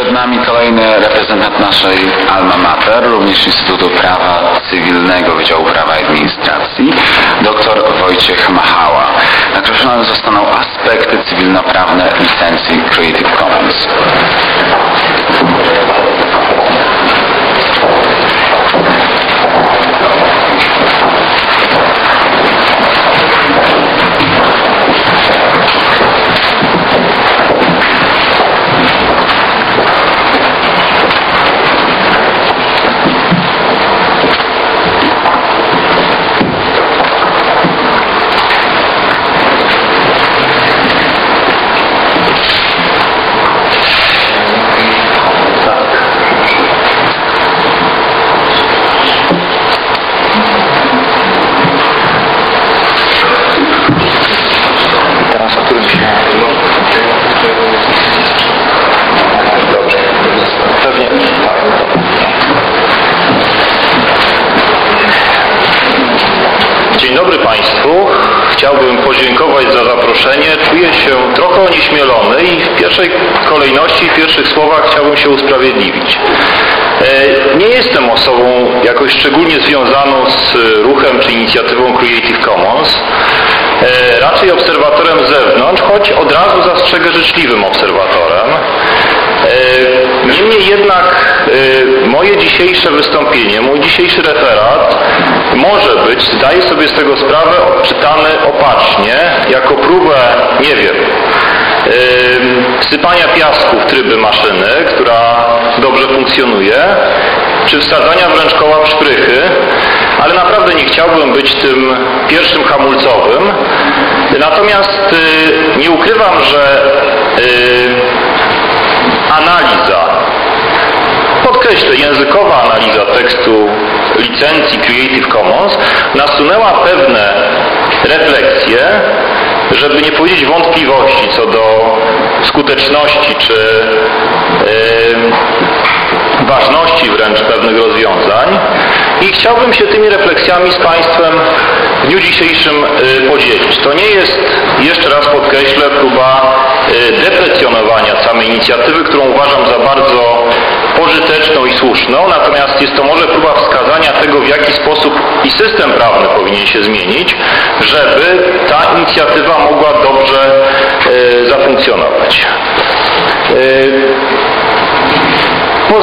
Przed nami kolejny reprezentant naszej Alma Mater, również Instytutu Prawa Cywilnego Wydziału Prawa i Administracji, dr Wojciech Machała. Nakreślone zostaną aspekty cywilnoprawne licencji Creative Commons. Teraz o którym się... Dobrze. Pewnie. Dzień dobry Państwu. Chciałbym podziękować za się trochę onieśmielony i w pierwszej kolejności, w pierwszych słowach chciałbym się usprawiedliwić. E, Nie jestem osobą jakoś szczególnie związaną z ruchem czy inicjatywą Creative Commons. E, Raczej obserwatorem z zewnątrz, choć od razu zastrzegę życzliwym obserwatorem. Niemniej jednak e, moje dzisiejsze wystąpienie, mój dzisiejszy referat może być, zdaję sobie z tego sprawę, odczytany opatrznie, jako próbę, nie wiem, e, wsypania piasku w tryby maszyny, która dobrze funkcjonuje, czy wsadzania wręcz koła w szprychy, ale naprawdę nie chciałbym być tym pierwszym hamulcowym. Natomiast e, nie ukrywam, że analiza, podkreślę, językowa analiza tekstu licencji Creative Commons nasunęła pewne refleksje, żeby nie powiedzieć wątpliwości co do skuteczności czy ważności wręcz pewnych rozwiązań i chciałbym się tymi refleksjami z Państwem w dniu dzisiejszym y, podzielić. To nie jest, jeszcze raz podkreślę, próba y, deprecjonowania samej inicjatywy, którą uważam za bardzo pożyteczną i słuszną, natomiast jest to może próba wskazania tego, w jaki sposób i system prawny powinien się zmienić, żeby ta inicjatywa mogła dobrze y, zafunkcjonować.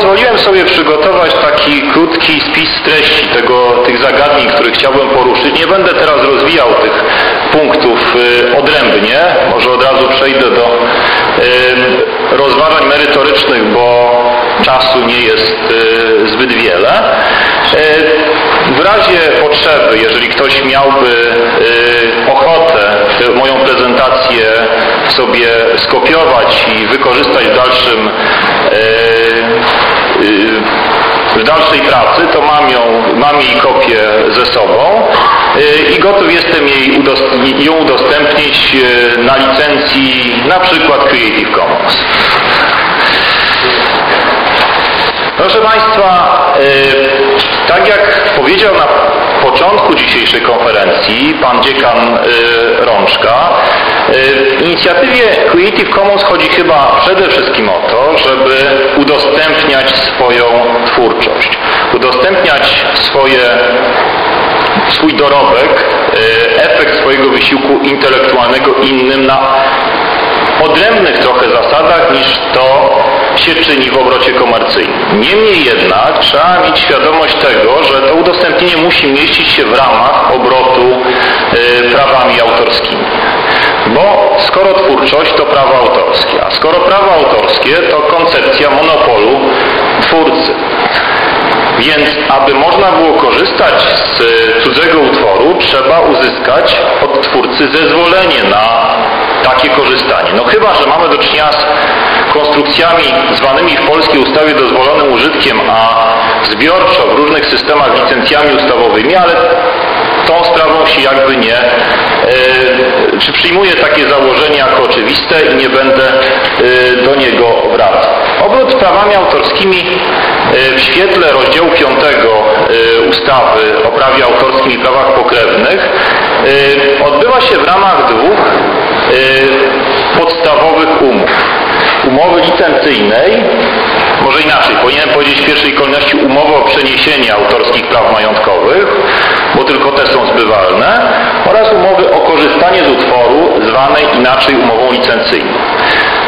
Pozwoliłem sobie przygotować taki krótki spis treści tego, tych zagadnień, które chciałbym poruszyć. Nie będę teraz rozwijał tych punktów y, odrębnie. Może od razu przejdę do y, rozważań merytorycznych, bo czasu nie jest y, zbyt wiele. W razie potrzeby, jeżeli ktoś miałby ochotę moją prezentację sobie skopiować i wykorzystać w dalszym w dalszej pracy, to mam, ją, mam jej kopię ze sobą i gotów jestem jej udost- ją udostępnić na licencji na przykład Creative Commons. Proszę Państwa, tak jak powiedział na początku dzisiejszej konferencji pan dziekan Rączka, w inicjatywie Creative Commons chodzi chyba przede wszystkim o to, żeby udostępniać swoją twórczość, udostępniać swoje, swój dorobek, efekt swojego wysiłku intelektualnego innym na odrębnych trochę zasadach niż to się czyni w obrocie komercyjnym. Niemniej jednak trzeba mieć świadomość tego, że to udostępnienie musi mieścić się w ramach obrotu y, prawami autorskimi. Bo skoro twórczość to prawo autorskie, a skoro prawo autorskie to koncepcja monopolu twórcy. Więc aby można było korzystać z cudzego utworu, trzeba uzyskać od twórcy zezwolenie na takie korzystanie. No chyba, że mamy do czynienia z konstrukcjami zwanymi w polskiej ustawie dozwolonym użytkiem, a zbiorczo w różnych systemach licencjami ustawowymi, ale tą sprawą się jakby nie, e, czy przyjmuję takie założenie jako oczywiste i nie będę e, do niego wracał. Obrót prawami autorskimi e, w świetle rozdziału 5 ustawy o prawie autorskim i prawach pokrewnych odbywa się w ramach dwóch podstawowych umów. Umowy licencyjnej, może inaczej, powinienem powiedzieć w pierwszej kolejności umowę o przeniesienie autorskich praw majątkowych, bo tylko te są zbywalne, oraz umowy o korzystanie z utworu zwanej inaczej umową licencyjną.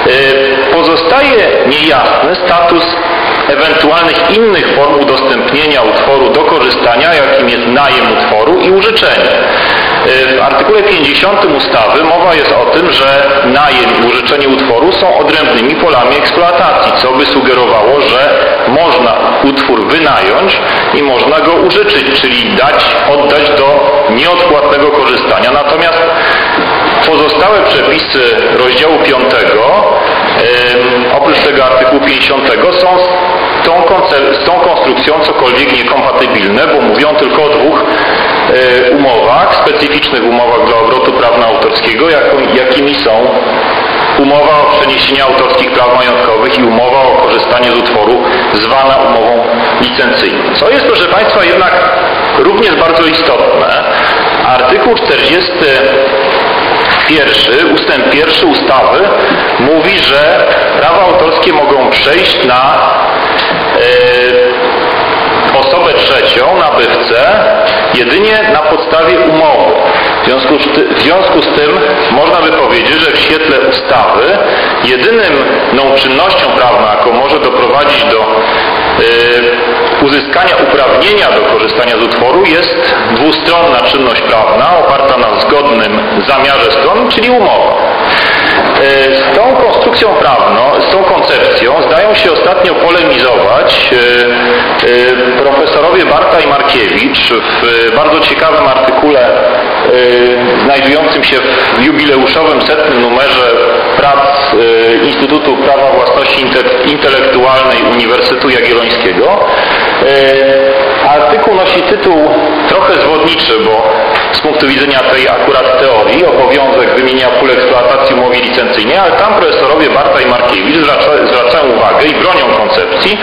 Y, pozostaje niejasny status ewentualnych innych form udostępnienia utworu do korzystania, jakim jest najem utworu i użyczenie. Y, w artykule 50 ustawy mowa jest o tym, że najem i użyczenie utworu są odrębnymi polami eksploatacji, co by sugerowało, że można utwór wynająć i można go użyczyć, czyli dać, oddać do nieodpłatnego korzystania. Natomiast pozostałe przepisy rozdziału 5, oprócz tego artykułu 50, są z tą, z tą konstrukcją cokolwiek niekompatybilne, bo mówią tylko o dwóch e, umowach, specyficznych umowach dla obrotu prawna autorskiego, jakimi są umowa o przeniesienie autorskich praw majątkowych i umowa o korzystanie z utworu zwana umową licencyjną. Co jest, proszę Państwa, jednak również bardzo istotne. Artykuł 40 pierwszy, ustęp pierwszy ustawy mówi, że prawa autorskie mogą przejść na e, osobę trzecią, nabywcę, jedynie na podstawie. W związku, z tym można by powiedzieć, że w świetle ustawy jedyną czynnością prawną, jaką może doprowadzić do y, uzyskania uprawnienia do korzystania z utworu jest dwustronna czynność prawna oparta na zgodnym zamiarze stron, czyli umowa. Y, z tą konstrukcją prawną, z tą koncepcją zdają się ostatnio polemizować y, profesorowie Barta i Markiewicz w bardzo ciekawym artykule znajdującym się w jubileuszowym setnym numerze prac Instytutu Prawa Własności Intelektualnej Uniwersytetu Jagiellońskiego. Artykuł nosi tytuł trochę zwodniczy, bo z punktu widzenia tej akurat teorii obowiązek wymienia pól eksploatacji umowie licencyjnej, ale tam profesorowie Barta i Markiewicz zwracają uwagę i bronią koncepcji,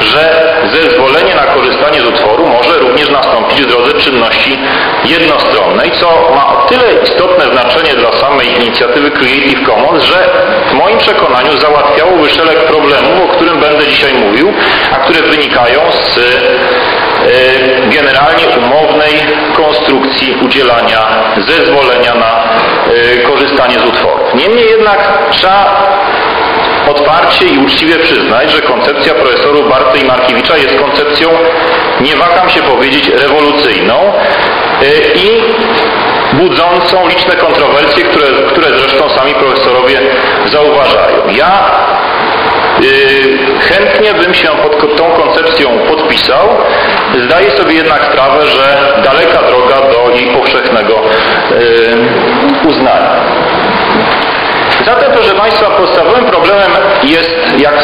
że zezwolenie na korzystanie z utworu może również nastąpić w drodze czynności jednostronnej, co ma o tyle istotne znaczenie dla samej inicjatywy Creative Commons, że w moim przekonaniu załatwiałoby szereg problemów, o którym będę dzisiaj mówił, a które wynikają z e, generalnie umownej konstrukcji udzielania zezwolenia na e, korzystanie z utworów. Niemniej jednak trzeba otwarcie i uczciwie przyznać, że koncepcja profesorów Barty i Markiewicza jest koncepcją, nie waham się powiedzieć, rewolucyjną e, i budzącą liczne kontrowersje, które, które zresztą sami profesorowie zauważają. Ja yy, chętnie bym się pod tą koncepcją podpisał. Zdaję sobie jednak sprawę, że daleka droga do jej powszechnego yy, uznania. Zatem, proszę Państwa, podstawowym problemem jest, jak,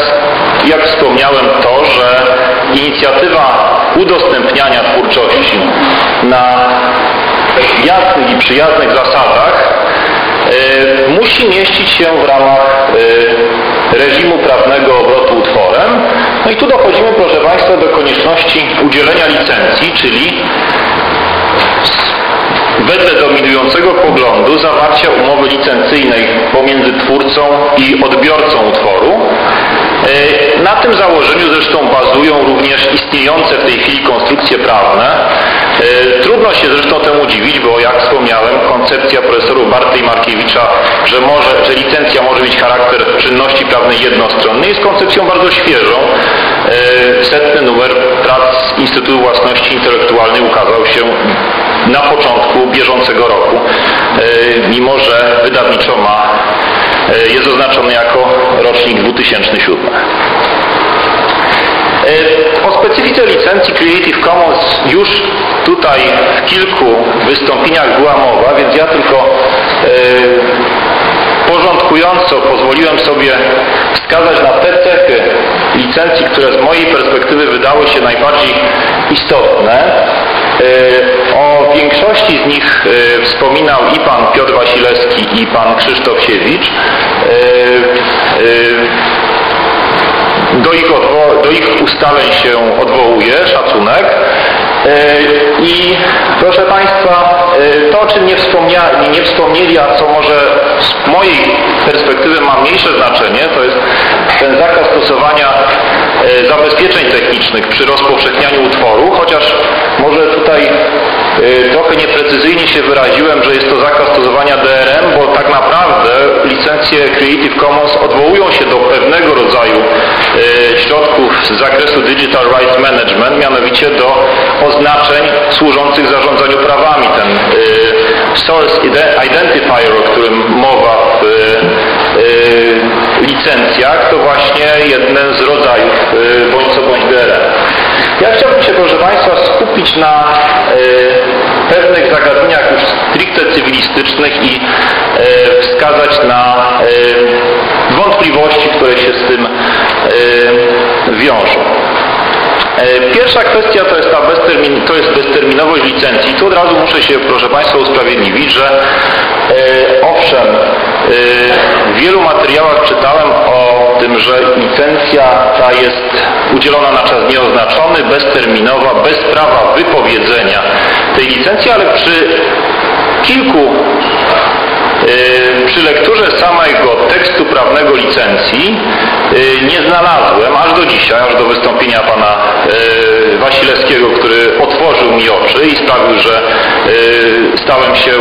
jak wspomniałem, to, że inicjatywa udostępniania twórczości na jasnych i przyjaznych zasadach e, musi mieścić się w ramach e, reżimu prawnego obrotu utworem. No i tu dochodzimy, proszę Państwa, do konieczności udzielenia licencji, czyli wedle dominującego poglądu zawarcia umowy licencyjnej pomiędzy twórcą i odbiorcą utworu. E, na tym założeniu zresztą bazują również istniejące w tej chwili konstrukcje prawne. E, trudno się zresztą temu dziwić, bo jak wspomniałem, koncepcja profesorów Barty i Markiewicza, że, może, że licencja może mieć charakter czynności prawnej jednostronnej, jest koncepcją bardzo świeżą. E, setny numer prac Instytutu Własności Intelektualnej ukazał się na początku bieżącego roku, mimo że wydawniczo ma E, jest oznaczony jako rocznik 2007. E, o specyfice licencji Creative Commons już tutaj w kilku wystąpieniach była mowa, więc ja tylko e, porządkująco pozwoliłem sobie wskazać na te cechy licencji, które z mojej perspektywy wydały się najbardziej istotne. O większości z nich wspominał i pan Piotr Wasilewski i pan Krzysztof Siewicz. Do ich, do ich ustaleń się odwołuje szacunek. E, I proszę Państwa, e, to o czym nie wspomnieli, nie wspomnieli, a co może z mojej perspektywy ma mniejsze znaczenie, to jest ten zakaz stosowania e, zabezpieczeń technicznych przy rozpowszechnianiu utworu, chociaż może tutaj trochę nieprecyzyjnie się wyraziłem, że jest to zakaz stosowania DRM, bo tak naprawdę licencje Creative Commons odwołują się do pewnego rodzaju środków z zakresu Digital Rights Management, mianowicie do oznaczeń służących zarządzaniu prawami. Ten y, Source Identifier, o którym mowa w licencjach, to właśnie jeden z rodzajów bądź co bądź DRM. Ja chciałbym się, proszę Państwa, skupić na y, pewnych zagadnieniach już stricte cywilistycznych i y, wskazać na y, wątpliwości, które się z tym wiążą. Pierwsza kwestia to jest, ta beztermin, to jest bezterminowość licencji. Tu od razu muszę się, proszę Państwa, usprawiedliwić, że e, owszem, e, w wielu materiałach czytałem o tym, że licencja ta jest udzielona na czas nieoznaczony, bezterminowa, bez prawa wypowiedzenia tej licencji, ale przy kilku przy lekturze samego tekstu prawnego licencji y, nie znalazłem aż do dzisiaj, aż do wystąpienia pana y, Wasilewskiego, który otworzył mi oczy i sprawił, że stałem się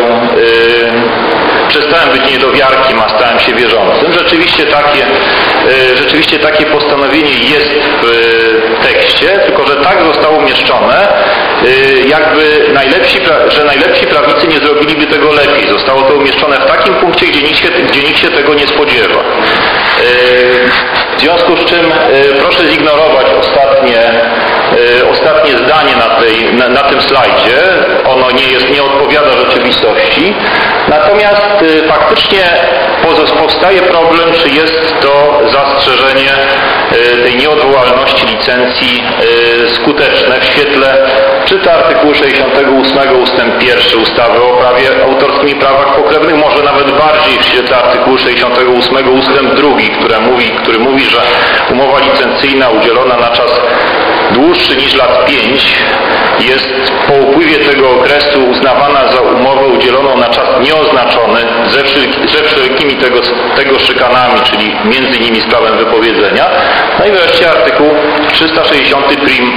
przestałem być niedowiarkiem, a stałem się wierzącym. Rzeczywiście takie, rzeczywiście takie postanowienie jest w tekście, tylko że tak zostało umieszczone, jakby najlepsi, że najlepsi prawnicy nie zrobiliby tego lepiej. Zostało to umieszczone w takim punkcie, gdzie nikt się, gdzie nikt się tego nie spodziewa. W związku z czym proszę zignorować ostatnie, ostatnie zdanie na, tej, na, na tym slajdzie. Nie, jest, nie odpowiada rzeczywistości. Natomiast faktycznie powstaje problem, czy jest to zastrzeżenie tej nieodwołalności licencji skuteczne w świetle czy to artykułu 68 ustęp 1 ustawy o prawie autorskim i prawach pokrewnych, może nawet bardziej w świetle artykułu 68 ustęp 2, który mówi, który mówi, że umowa licencyjna udzielona na czas dłuższy niż lat 5 jest po upływie tego okresu uznawana za umowę udzieloną na czas nieoznaczony ze, ze wszelkimi tego, tego szykanami, czyli między innymi z prawem wypowiedzenia. No i wreszcie artykuł 360 prim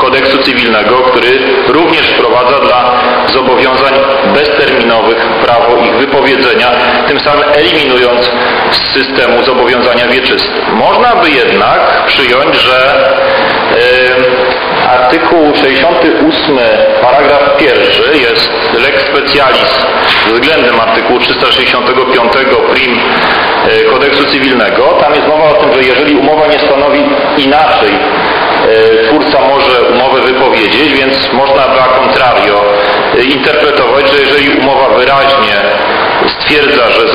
kodeksu cywilnego, który również wprowadza dla zobowiązań bezterminowych prawo ich wypowiedzenia, tym samym eliminując z systemu zobowiązania wieczyste. Można by jednak przyjąć, że artykuł 68 paragraf pierwszy jest lex specialis względem artykułu 365 prim e, kodeksu cywilnego. Tam jest mowa o tym, że jeżeli umowa nie stanowi inaczej E, twórca może umowę wypowiedzieć, więc można by a contrario interpretować, że jeżeli umowa wyraźnie stwierdza, że,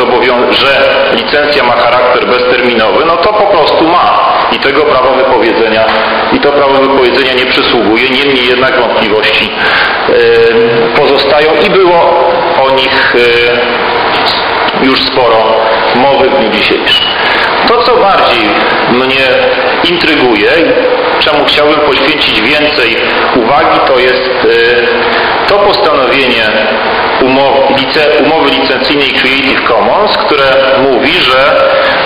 że licencja ma charakter bezterminowy, no to po prostu ma i tego prawa wypowiedzenia i to prawo wypowiedzenia nie przysługuje, niemniej jednak wątpliwości e, pozostają i było o nich już sporo mowy w dniu dzisiejszym. To, co bardziej mnie intryguje, czemu chciałbym poświęcić więcej uwagi, to jest y, to postanowienie umowy licencyjnej Creative Commons, które mówi, że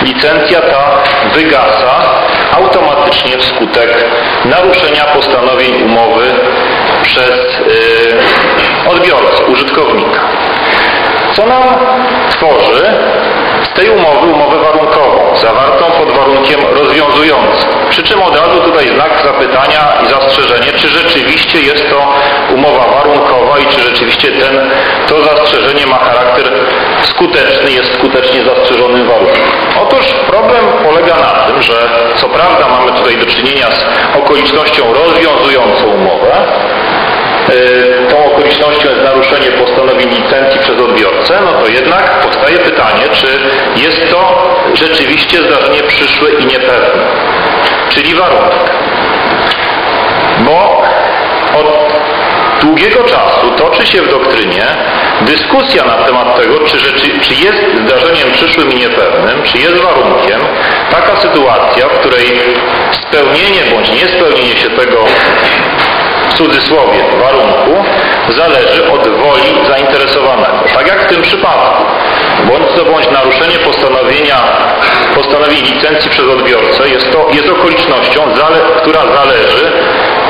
licencja ta wygasa automatycznie wskutek naruszenia postanowień umowy przez y, odbiorcę, użytkownika. Co nam tworzy z tej umowy umowę warunkową, zawartą pod warunkiem rozwiązującym. Przy czym od razu tutaj znak zapytania i zastrzeżenie, czy rzeczywiście jest to umowa warunkowa i czy rzeczywiście ten, to zastrzeżenie ma charakter skuteczny, jest skutecznie zastrzeżonym warunkiem. Otóż problem polega na tym, że co prawda mamy tutaj do czynienia z okolicznością rozwiązującą umowę, tą okolicznością jest naruszenie postanowień licencji przez odbiorcę, no to jednak powstaje pytanie, czy jest to rzeczywiście zdarzenie przyszłe i niepewne, czyli warunek. Bo od długiego czasu toczy się w doktrynie dyskusja na temat tego, czy, rzeczy, czy jest zdarzeniem przyszłym i niepewnym, czy jest warunkiem taka sytuacja, w której spełnienie bądź niespełnienie się tego w cudzysłowie warunku zależy od woli zainteresowanego. Tak jak w tym przypadku. Bądź to bądź naruszenie postanowienia, postanowień licencji przez odbiorcę jest, to, jest okolicznością, zale, która zależy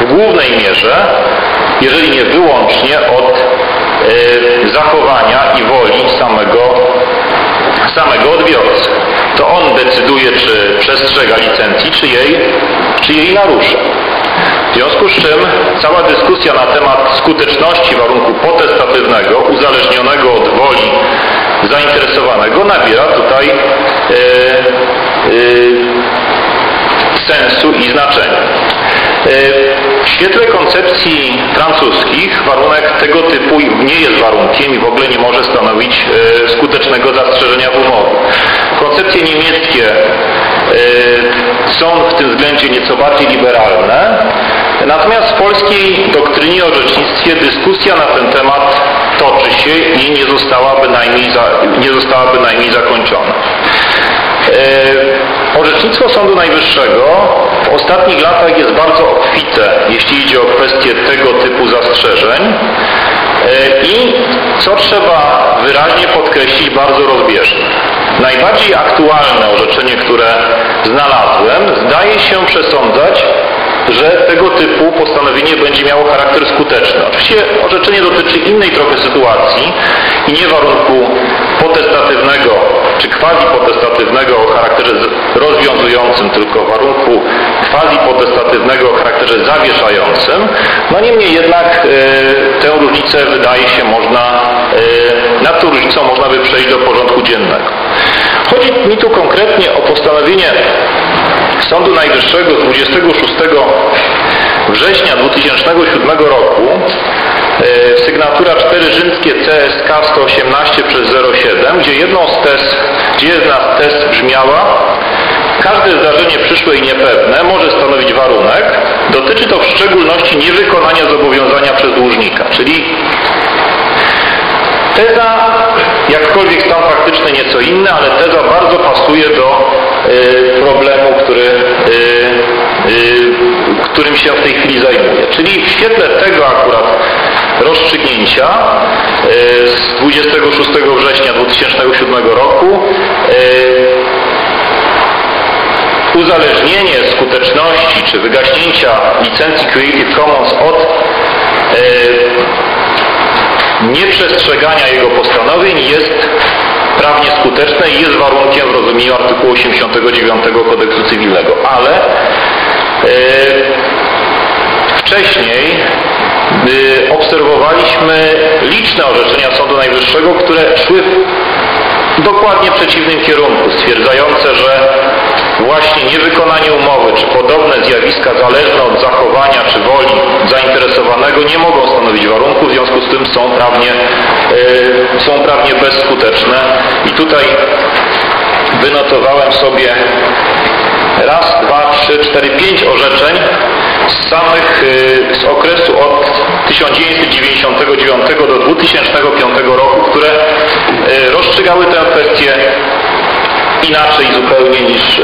w głównej mierze, jeżeli nie wyłącznie od y, zachowania i woli samego, samego odbiorcy. To on decyduje, czy przestrzega licencji, czy jej, czy jej narusza. W związku z czym cała dyskusja na temat skuteczności warunku potestatywnego, uzależnionego od woli zainteresowanego, nabiera tutaj e, e, sensu i znaczenia. E, w świetle koncepcji francuskich warunek tego typu nie jest warunkiem i w ogóle nie może stanowić skutecznego zastrzeżenia w umowie. Koncepcje niemieckie są w tym względzie nieco bardziej liberalne, natomiast w polskiej doktrynie o orzecznictwie dyskusja na ten temat toczy się i nie została bynajmniej, za, nie została bynajmniej zakończona. E, orzecznictwo Sądu Najwyższego w ostatnich latach jest bardzo obfite, jeśli idzie o kwestie tego typu zastrzeżeń i co trzeba wyraźnie podkreślić, bardzo rozbieżne. Najbardziej aktualne orzeczenie, które znalazłem, zdaje się przesądzać, że tego typu postanowienie będzie miało charakter skuteczny. Oczywiście orzeczenie dotyczy innej trochę sytuacji i nie warunku potestatywnego czy quasi-potestatywnego o charakterze rozwiązującym, tylko warunku quasi-potestatywnego o charakterze zawieszającym. No niemniej jednak e, tę różnicę wydaje się można, e, nad tą różnicą można by przejść do porządku dziennego. Chodzi mi tu konkretnie o postanowienie Sądu Najwyższego z 26 września 2007 roku e, sygnatura 4 rzymskie CSK 118 przez 07, gdzie jedną z gdzie jedna z tez brzmiała Każde zdarzenie przyszłe i niepewne może stanowić warunek. Dotyczy to w szczególności niewykonania zobowiązania przez dłużnika. Czyli teza, jakkolwiek stan faktyczny nieco inny, ale teza bardzo pasuje do y, problemu, który, y, y, którym się w tej chwili zajmuję. Czyli w świetle tego akurat rozstrzygnięcia z 26 września 2007 roku uzależnienie skuteczności czy wygaśnięcia licencji Creative Commons od nieprzestrzegania jego postanowień jest prawnie skuteczne i jest warunkiem w rozumieniu artykułu 89 kodeksu cywilnego. Ale yy, wcześniej yy, obserwowaliśmy liczne orzeczenia Sądu Najwyższego, które szły w dokładnie przeciwnym kierunku, stwierdzające, że właśnie niewykonanie umowy czy podobne zjawiska zależne od zachowania czy woli zainteresowanego nie mogą stanowić warunku, w związku z tym są prawnie, yy, są prawnie bezskuteczne. I tutaj wynotowałem sobie raz, dwa, trzy, cztery, pięć orzeczeń z samych, y, z okresu od 1999 do 2005 roku, które y, rozstrzygały tę kwestię inaczej zupełnie niż e,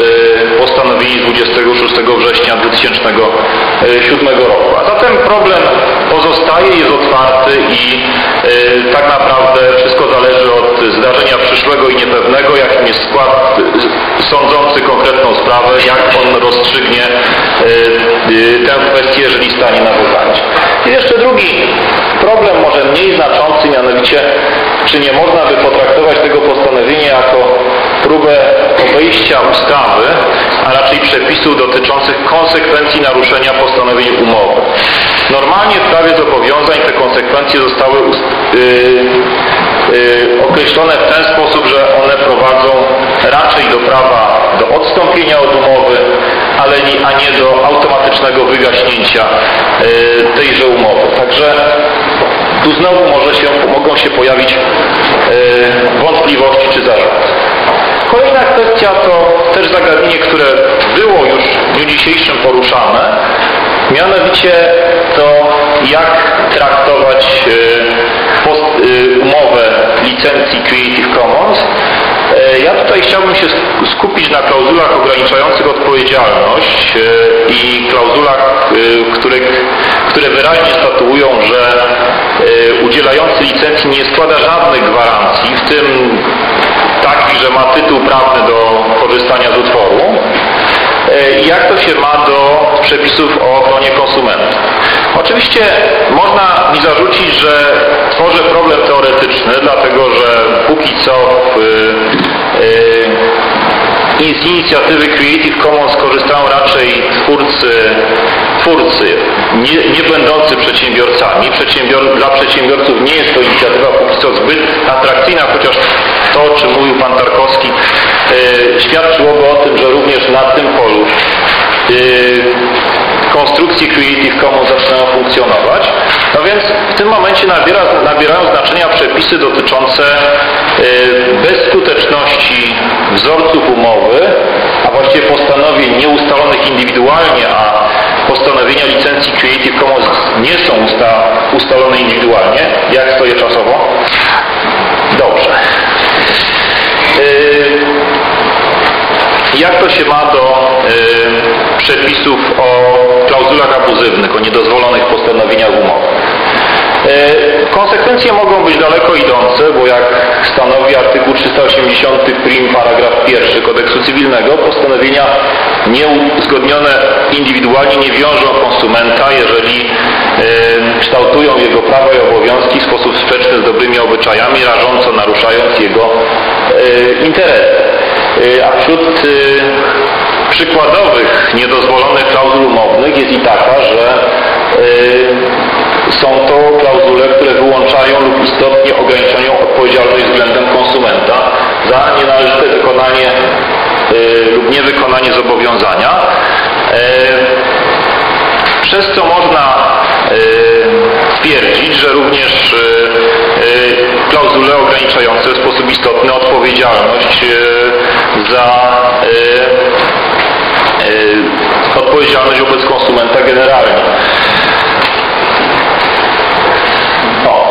postanowili 26 września 2007 roku. A zatem problem pozostaje, jest otwarty i e, tak naprawdę wszystko zależy od zdarzenia przyszłego i niepewnego, jakim jest skład e, sądzący konkretną sprawę, jak on rozstrzygnie tę kwestię, jeżeli stanie na wypadnie. I jeszcze drugi problem, może mniej znaczący, mianowicie czy nie można by potraktować tego postanowienia jako próbę obejścia ustawy, a raczej przepisów dotyczących konsekwencji naruszenia postanowień umowy. Normalnie w prawie zobowiązań te konsekwencje zostały yy, yy, określone w ten sposób, że one prowadzą raczej do prawa do odstąpienia od umowy, ale nie, a nie do automatycznego wygaśnięcia yy, tejże umowy. Także tu znowu może się, mogą się pojawić yy, wątpliwości czy zarzuty. Kolejna kwestia to też zagadnienie, które było już w dniu dzisiejszym poruszane, mianowicie to jak traktować e, licencji Creative Commons. E, ja tutaj chciałbym się skupić na klauzulach ograniczających odpowiedzialność e, i klauzulach, e, które, które wyraźnie statuują, że udzielający licencji nie składa żadnych gwarancji, w tym takich, że ma tytuł prawny do korzystania z utworu. I jak to się ma do przepisów o ochronie konsumenta? Oczywiście można mi zarzucić, że tworzę problem teoretyczny, dlatego że póki co w, i z inicjatywy Creative Commons korzystają raczej twórcy, twórcy nie, nie będący przedsiębiorcami. Przedsiębior, dla przedsiębiorców nie jest to inicjatywa póki co zbyt atrakcyjna, chociaż to, o czym mówił pan Tarkowski, e, świadczyłoby o tym, że również na tym polu e, konstrukcje Creative Commons zaczynają funkcjonować. No więc w tym momencie nabiera, nabierają znaczenia przepisy dotyczące y, bezskuteczności wzorców umowy, a właściwie postanowień nieustalonych indywidualnie, a postanowienia licencji Creative Commons nie są usta, ustalone indywidualnie. Jak stoję czasowo? Dobrze. Y, jak to się ma do y, przepisów o klauzulach abuzywnych, o niedozwolonych postanowieniach umowy? Y, konsekwencje mogą być daleko idące, bo jak stanowi artykuł 380 prim paragraf 1 kodeksu cywilnego, postanowienia nieuzgodnione indywidualnie nie wiążą konsumenta, jeżeli y, kształtują jego prawa i obowiązki w sposób sprzeczny z dobrymi obyczajami, rażąco naruszając jego y, interesy. A wśród przykładowych niedozwolonych klauzul umownych jest i taka, że y, są to klauzule, które wyłączają lub istotnie ograniczają odpowiedzialność względem konsumenta za nienależyte wykonanie lub niewykonanie zobowiązania. Przez co można twierdzić, że również klauzule ograniczające w sposób istotny odpowiedzialność za odpowiedzialność wobec konsumenta generalnie. No,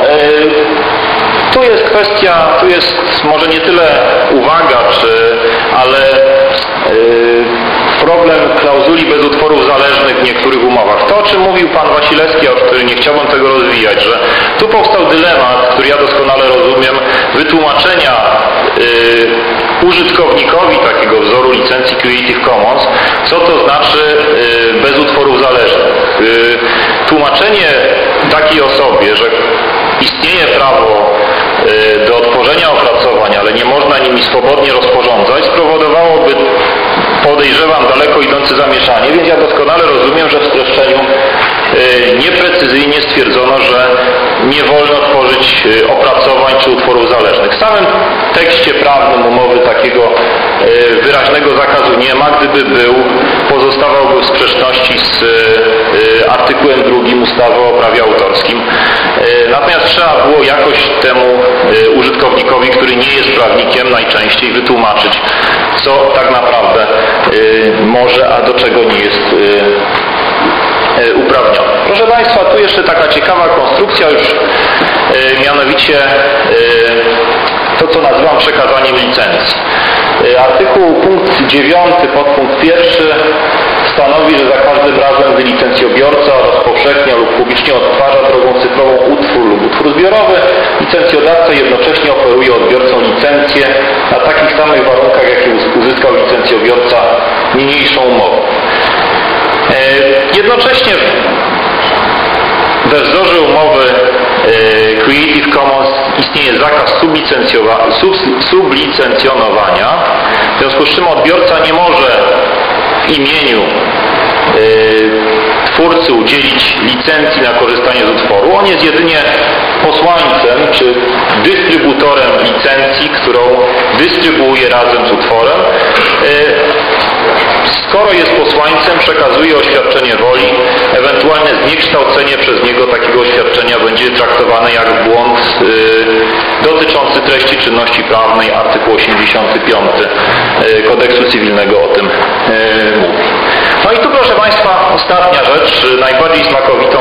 tu jest kwestia, tu jest może nie tyle uwaga, czy, ale problem klauzuli bez utworów zależnych w niektórych umowach. To, o czym mówił pan Wasilewski, o którym nie chciałbym tego rozwijać, że tu powstał dylemat, który ja doskonale rozumiem, wytłumaczenia yy, użytkownikowi takiego wzoru licencji Creative Commons, co to znaczy yy, bez utworów zależnych. Yy, tłumaczenie takiej osobie, że istnieje prawo do odtworzenia opracowań, ale nie można nimi swobodnie rozporządzać, spowodowałoby podejrzewam daleko idące zamieszanie, więc ja doskonale rozumiem, że w streszczeniu y, nieprecyzyjnie stwierdzono, że nie wolno tworzyć y, opracowań czy utworów zależnych. W samym tekście prawnym umowy takiego y, wyraźnego zakazu nie ma. Gdyby był, pozostawałby w sprzeczności z artykułem drugim ustawy o prawie autorskim. Natomiast trzeba było jakoś temu użytkownikowi, który nie jest prawnikiem, najczęściej wytłumaczyć, co tak naprawdę może, a do czego nie jest E. Proszę Państwa, tu jeszcze taka ciekawa konstrukcja już, e, mianowicie e, to, co nazywam przekazaniem licencji. Artykuł punkt 9, podpunkt 1 stanowi, że za każdym razem, gdy licencjobiorca rozpowszechnia lub publicznie odtwarza drogą cyfrową utwór lub utwór zbiorowy, licencjodawca jednocześnie oferuje odbiorcom licencję na takich samych warunkach, jakie uzyskał licencjobiorca niniejszą umową. E, jednocześnie we wzorze umowy e, Creative Commons istnieje zakaz sublicencjonowania, w związku z czym odbiorca nie może w imieniu e, twórcy udzielić licencji na korzystanie z utworu. On jest jedynie posłańcem czy dystrybutorem licencji, którą dystrybuuje razem z utworem. Skoro jest posłańcem, przekazuje oświadczenie woli, ewentualne zniekształcenie przez niego takiego oświadczenia będzie traktowane jak błąd y, dotyczący treści czynności prawnej, artykuł 85 y, kodeksu cywilnego o tym mówi. No i tu proszę Państwa ostatnia rzecz, najbardziej smakowitą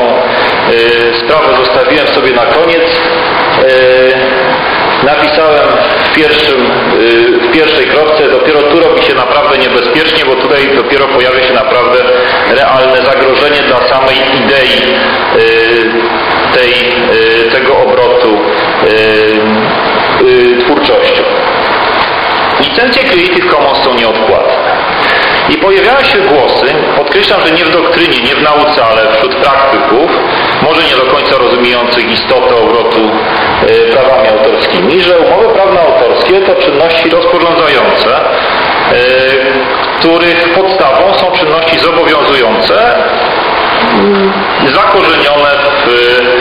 y, sprawę zostawiłem sobie na koniec. Y, napisałem w, pierwszym, y, w pierwszej kropce, dopiero tu robi się naprawdę niebezpiecznie, bo tutaj dopiero pojawia się naprawdę realne zagrożenie dla samej idei y, tej, y, tego obrotu y, y, twórczością. Licencje Creative Commons są nieodpłatne. I pojawiają się głosy, podkreślam, że nie w doktrynie, nie w nauce, ale wśród praktyków, może nie do końca rozumiejących istotę obrotu e, prawami autorskimi, że umowy prawne autorskie to czynności rozporządzające, e, których podstawą są czynności zobowiązujące, mm, zakorzenione w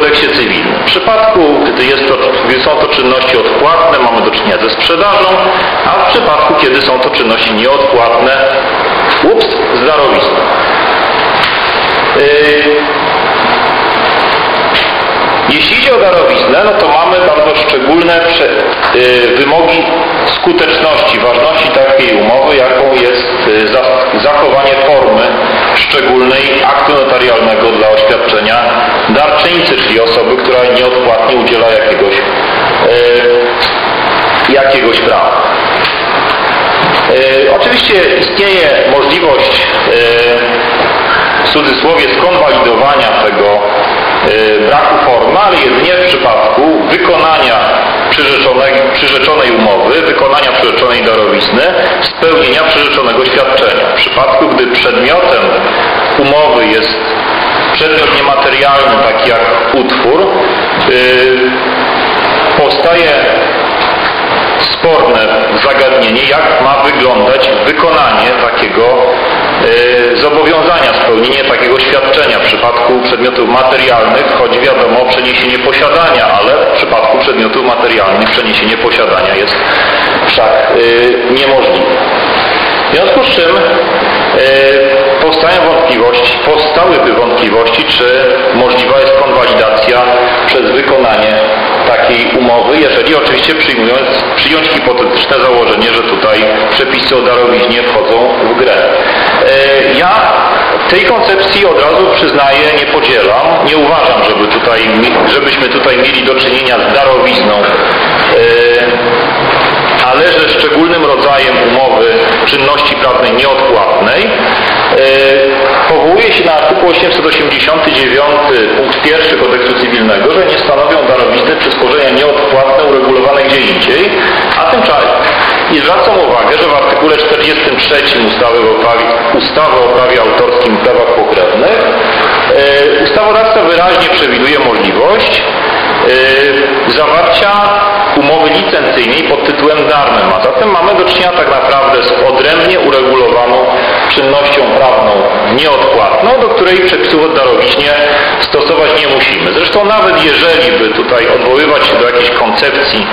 kodeksie cywilnym. W przypadku, gdy, jest to, są to czynności odpłatne, mamy do czynienia ze sprzedażą, a w przypadku, kiedy są to czynności nieodpłatne, ups, z darowizną. Yy, jeśli idzie o darowiznę, no to mamy bardzo szczególne yy, wymogi skuteczności, ważności takiej umowy, jaką jest za, zachowanie formy szczególnej aktu notarialnego dla oświadczenia darczyńcy, czyli osoby, która nieodpłatnie udziela jakiegoś, jakiegoś prawa. oczywiście istnieje możliwość w cudzysłowie skonwalidowania tego braku formy, ale jedynie w przypadku wykonania przyrzeczonej umowy, wykonania przyrzeczonej darowizny, spełnienia przyrzeczonego świadczenia. W przypadku, gdy przedmiotem umowy jest przedmiot niematerialny, taki jak utwór, yy, powstaje sporne zagadnienie, jak ma wyglądać wykonanie takiego e, zobowiązania, spełnienie takiego świadczenia. W przypadku przedmiotów materialnych chodzi wiadomo o przeniesienie posiadania, ale w przypadku przedmiotów materialnych przeniesienie posiadania jest wszak e, niemożliwe. W związku z czym e, powstają wątpliwości, powstałyby wątpliwości, czy możliwa jest konwalidacja przez wykonanie takiej umowy, jeżeli oczywiście przyjmując, przyjąć hipotetyczne założenie, że tutaj przepisy o darowiźnie wchodzą w grę. E, ja tej koncepcji od razu przyznaję nie podzielam. Nie uważam, żeby tutaj, żebyśmy tutaj mieli do czynienia z darowizną e, ale że szczególnym rodzajem umowy czynności prawnej nieodpłatnej e, powołuje się na artykuł 889 punkt 1 kodeksu cywilnego, że nie stanowią darowizny przy stworzenia nieodpłatne uregulowane gdzie indziej, a tymczasem i zwracam uwagę, że w artykule 43 ustawy o prawie, ustawy o prawie autorskim i prawach pokrewnych. E, ustawodawca wyraźnie przewiduje możliwość e, zawarcia umowy licencyjnej pod tytułem darmym, a zatem mamy do czynienia tak naprawdę z odrębnie uregulowaną czynnością prawną nieodpłatną, do której przepisów o darowiźnie stosować nie musimy. Zresztą nawet jeżeli by tutaj odwoływać się do jakiejś koncepcji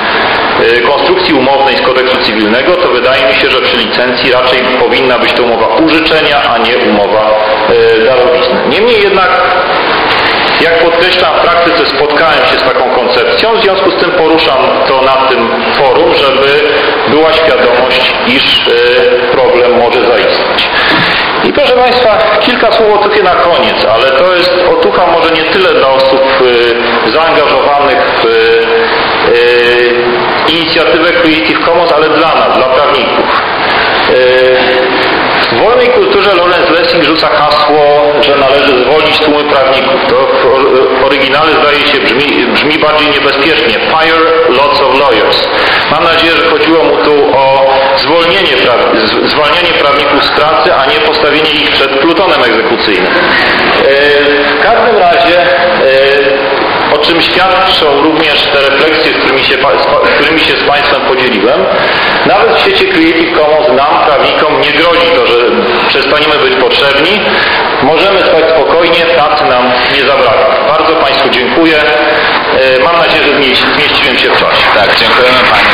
y, konstrukcji umownej z kodeksu cywilnego, to wydaje mi się, że przy licencji raczej powinna być to umowa użyczenia, a nie umowa y, darowizny. Niemniej jednak jak podkreślam, w praktyce spotkałem się z taką koncepcją, w związku z tym poruszam to na tym forum, żeby była świadomość, iż e, problem może zaistnieć. I proszę Państwa, kilka słów otuchy na koniec, ale to jest otucha może nie tyle dla osób e, zaangażowanych w e, inicjatywę Creative Commons, ale dla nas, dla prawników. W wolnej kulturze Lorenz Lessing rzuca hasło, że należy zwolnić tłumy prawników. To w oryginale zdaje się brzmi, brzmi bardziej niebezpiecznie. Fire lots of lawyers. Mam nadzieję, że chodziło mu tu o zwolnienie, zwalnianie prawników z pracy, a nie postawienie ich przed plutonem egzekucyjnym. E, w każdym razie e, o czym świadczą również te refleksje, z którymi się, z którymi się z Państwem podzieliłem. Nawet w świecie Creative Commons nam, prawnikom, nie grozi to, że przestaniemy być potrzebni. Możemy spać spokojnie, pracy nam nie zabraknie. Bardzo Państwu dziękuję. E, mam nadzieję, że zmieściłem się w czasie. Tak, dziękujemy Panie